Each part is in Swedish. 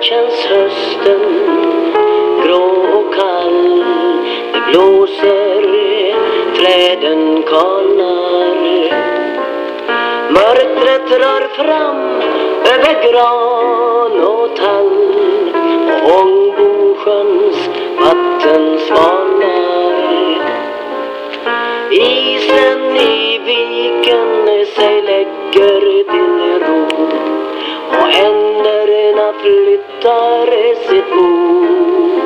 känns hösten grå och kall. Det blåser, träden kallar. Mörkret rör fram över gran och tall. Och Ångbosjöns vatten svalnar. Isen i viken sig lägger till ro. Och änderna flyttar sitt bo.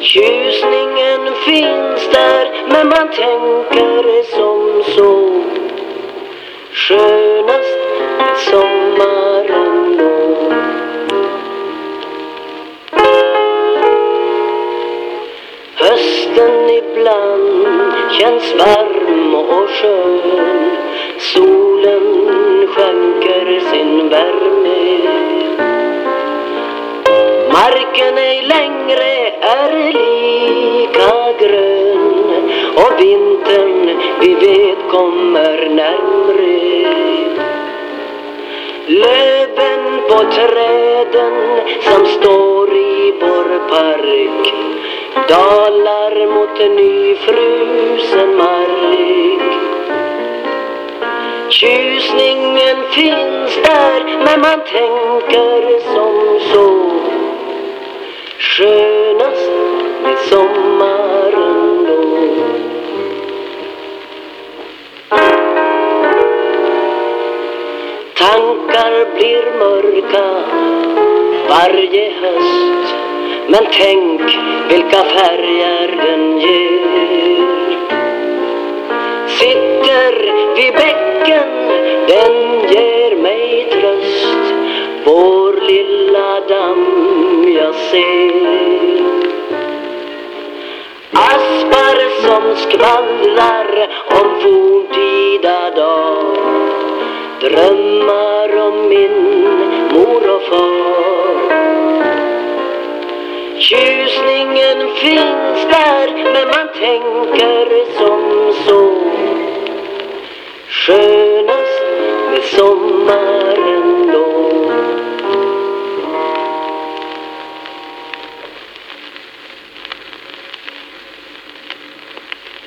Tjusningen finns där men man tänker som så. Skönast är sommaren. Då Hösten ibland känns varm och skön. Solen skänker sin värme. Natten vi vet kommer närmre. Löven på träden som står i vår park dalar mot en nyfrusen mark. Tjusningen finns där men man tänker som så. Skönast Tankar blir mörka varje höst. Men tänk vilka färger den ger. Sitter vid bäcken, den ger mig tröst. Vår lilla damm jag ser. Aspar som skvallrar om forntida dag. Drömmar om min mor och far. Tjusningen finns där men man tänker som så. Skönast med sommar.